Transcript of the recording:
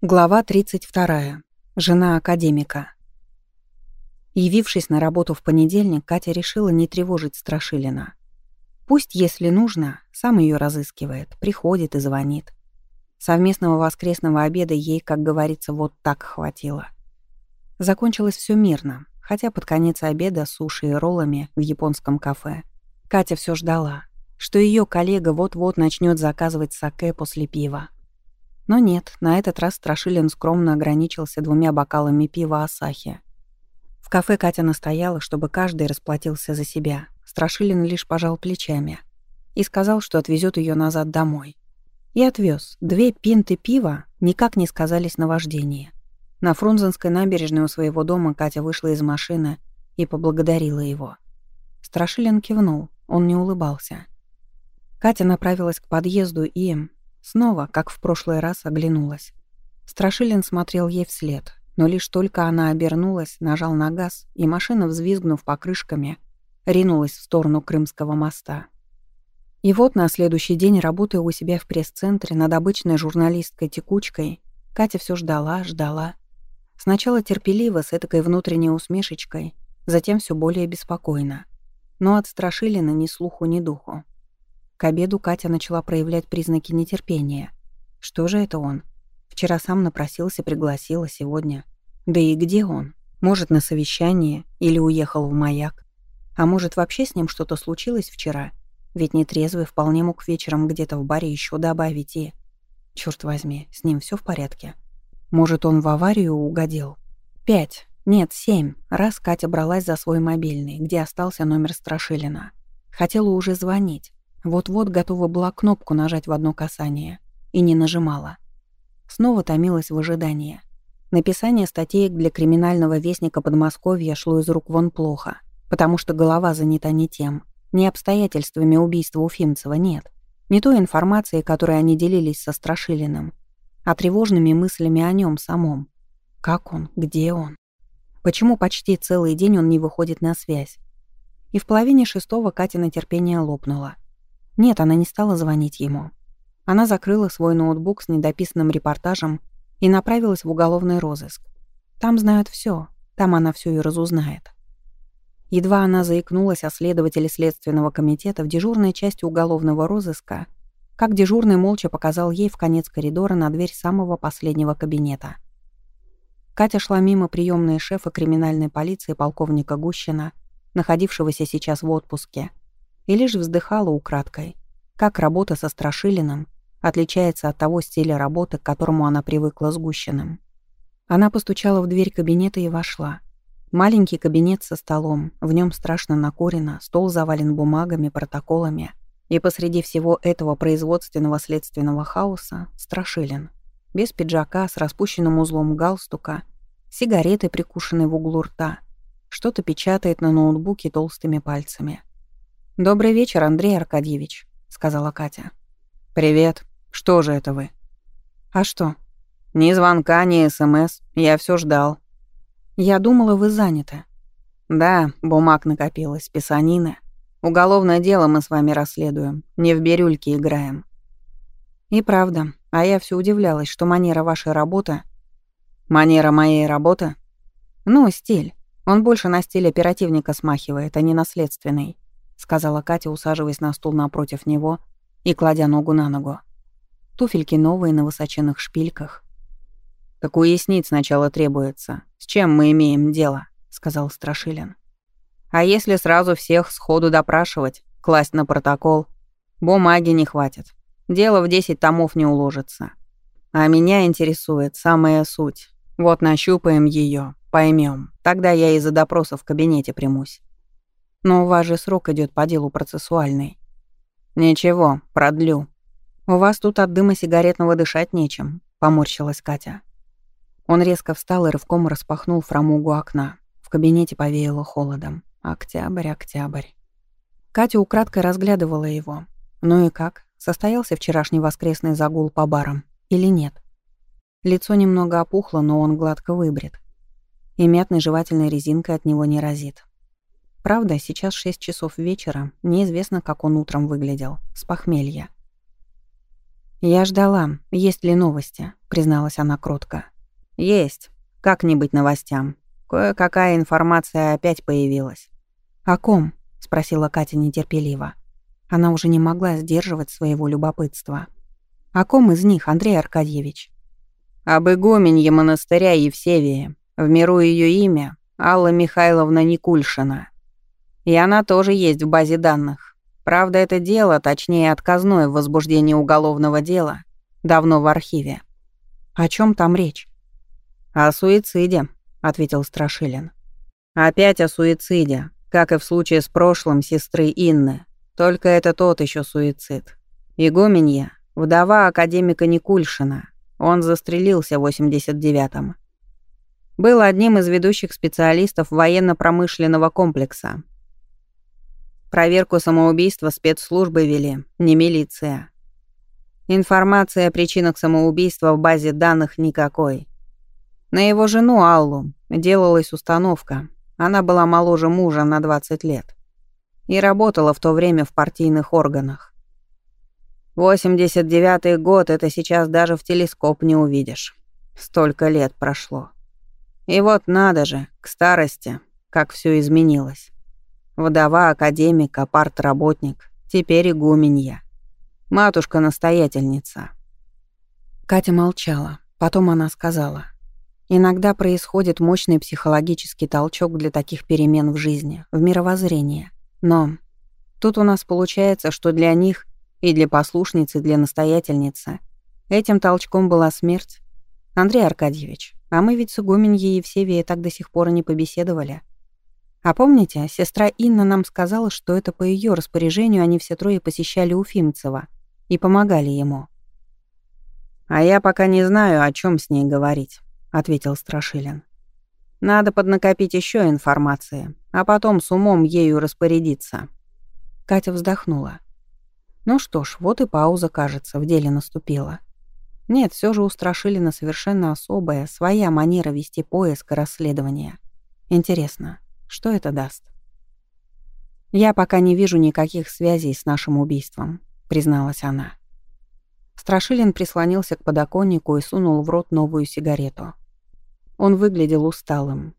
Глава 32. Жена академика. Явившись на работу в понедельник, Катя решила не тревожить Страшилина. Пусть, если нужно, сам ее разыскивает, приходит и звонит. Совместного воскресного обеда ей, как говорится, вот так хватило. Закончилось все мирно, хотя под конец обеда суши и роллами в японском кафе. Катя все ждала, что ее коллега вот-вот начнет заказывать саке после пива. Но нет, на этот раз Страшилин скромно ограничился двумя бокалами пива Асахи. В кафе Катя настояла, чтобы каждый расплатился за себя. Страшилин лишь пожал плечами и сказал, что отвезет ее назад домой. И отвез. Две пинты пива никак не сказались на вождении. На Фрунзенской набережной у своего дома Катя вышла из машины и поблагодарила его. Страшилин кивнул, он не улыбался. Катя направилась к подъезду и, Снова, как в прошлый раз, оглянулась. Страшилин смотрел ей вслед, но лишь только она обернулась, нажал на газ, и машина, взвизгнув покрышками, ринулась в сторону Крымского моста. И вот на следующий день, работая у себя в пресс-центре над обычной журналисткой текучкой, Катя все ждала, ждала. Сначала терпеливо, с этакой внутренней усмешечкой, затем все более беспокойно. Но от Страшилина ни слуху, ни духу. К обеду Катя начала проявлять признаки нетерпения. Что же это он? Вчера сам напросился, пригласил, а сегодня... Да и где он? Может, на совещании или уехал в маяк? А может, вообще с ним что-то случилось вчера? Ведь нетрезвый вполне мог вечером где-то в баре еще добавить и... Черт возьми, с ним все в порядке. Может, он в аварию угодил? Пять. Нет, семь. Раз Катя бралась за свой мобильный, где остался номер Страшилина. Хотела уже звонить. Вот-вот готова была кнопку нажать в одно касание. И не нажимала. Снова томилась в ожидании. Написание статей для криминального вестника Подмосковья шло из рук вон плохо, потому что голова занята не тем, не обстоятельствами убийства Уфимцева нет, не той информацией, которой они делились со Страшилиным, а тревожными мыслями о нем самом. Как он? Где он? Почему почти целый день он не выходит на связь? И в половине шестого Катя на терпение лопнула. Нет, она не стала звонить ему. Она закрыла свой ноутбук с недописанным репортажем и направилась в уголовный розыск. Там знают все, там она все и разузнает. Едва она заикнулась о следователе Следственного комитета в дежурной части уголовного розыска, как дежурный молча показал ей в конец коридора на дверь самого последнего кабинета. Катя шла мимо приемной шефа криминальной полиции полковника Гущина, находившегося сейчас в отпуске, и лишь вздыхала украдкой, как работа со Страшилиным отличается от того стиля работы, к которому она привыкла с Гущиным. Она постучала в дверь кабинета и вошла. Маленький кабинет со столом, в нем страшно накурено, стол завален бумагами, протоколами, и посреди всего этого производственного следственного хаоса Страшилин. Без пиджака, с распущенным узлом галстука, сигареты, прикушенной в углу рта, что-то печатает на ноутбуке толстыми пальцами. «Добрый вечер, Андрей Аркадьевич», — сказала Катя. «Привет. Что же это вы?» «А что?» «Ни звонка, ни СМС. Я все ждал». «Я думала, вы заняты». «Да, бумаг накопилось, писанины. Уголовное дело мы с вами расследуем. Не в бирюльке играем». «И правда. А я все удивлялась, что манера вашей работы...» «Манера моей работы?» «Ну, стиль. Он больше на стиль оперативника смахивает, а не наследственный сказала Катя, усаживаясь на стул напротив него и кладя ногу на ногу. Туфельки новые на высоченных шпильках. «Так уяснить сначала требуется, с чем мы имеем дело», — сказал Страшилин. «А если сразу всех сходу допрашивать, класть на протокол, бумаги не хватит, дело в десять томов не уложится. А меня интересует самая суть. Вот нащупаем ее, поймем. Тогда я и за допроса в кабинете примусь. Но у вас же срок идет по делу процессуальный. Ничего, продлю. У вас тут от дыма сигаретного дышать нечем, поморщилась Катя. Он резко встал и рывком распахнул фрамугу окна. В кабинете повеяло холодом. Октябрь, октябрь. Катя украдкой разглядывала его. Ну и как? Состоялся вчерашний воскресный загул по барам или нет? Лицо немного опухло, но он гладко выбрит. И мятной жевательной резинкой от него не разит. Правда, сейчас 6 часов вечера, неизвестно, как он утром выглядел, с похмелья. «Я ждала, есть ли новости», — призналась она кротко. «Есть. Как-нибудь новостям. Кое-какая информация опять появилась». «О ком?» — спросила Катя нетерпеливо. Она уже не могла сдерживать своего любопытства. «О ком из них, Андрей Аркадьевич?» «Об игуменье монастыря Евсевии. В миру ее имя — Алла Михайловна Никульшина. И она тоже есть в базе данных. Правда, это дело, точнее отказное в возбуждении уголовного дела, давно в архиве. О чем там речь? О суициде, ответил Страшилин. Опять о суициде, как и в случае с прошлым сестры Инны. Только это тот еще суицид. Игуменья, вдова академика Никульшина. Он застрелился в 89-м. Был одним из ведущих специалистов военно-промышленного комплекса. Проверку самоубийства спецслужбы вели, не милиция. Информации о причинах самоубийства в базе данных никакой. На его жену Аллу делалась установка. Она была моложе мужа на 20 лет. И работала в то время в партийных органах. 89-й год — это сейчас даже в телескоп не увидишь. Столько лет прошло. И вот надо же, к старости, как все изменилось. Вдова академика, партработник, теперь игуменья. Матушка-настоятельница. Катя молчала. Потом она сказала. Иногда происходит мощный психологический толчок для таких перемен в жизни, в мировоззрении. Но тут у нас получается, что для них и для послушницы, и для настоятельницы этим толчком была смерть. Андрей Аркадьевич, а мы ведь с игуменьей Евсевией так до сих пор и не побеседовали. А помните, сестра Инна нам сказала, что это по ее распоряжению они все трое посещали Уфимцева и помогали ему. «А я пока не знаю, о чем с ней говорить», — ответил Страшилин. «Надо поднакопить еще информации, а потом с умом ею распорядиться». Катя вздохнула. Ну что ж, вот и пауза, кажется, в деле наступила. Нет, все же у Страшилина совершенно особая, своя манера вести поиск и расследование. Интересно, что это даст? «Я пока не вижу никаких связей с нашим убийством», — призналась она. Страшилин прислонился к подоконнику и сунул в рот новую сигарету. Он выглядел усталым,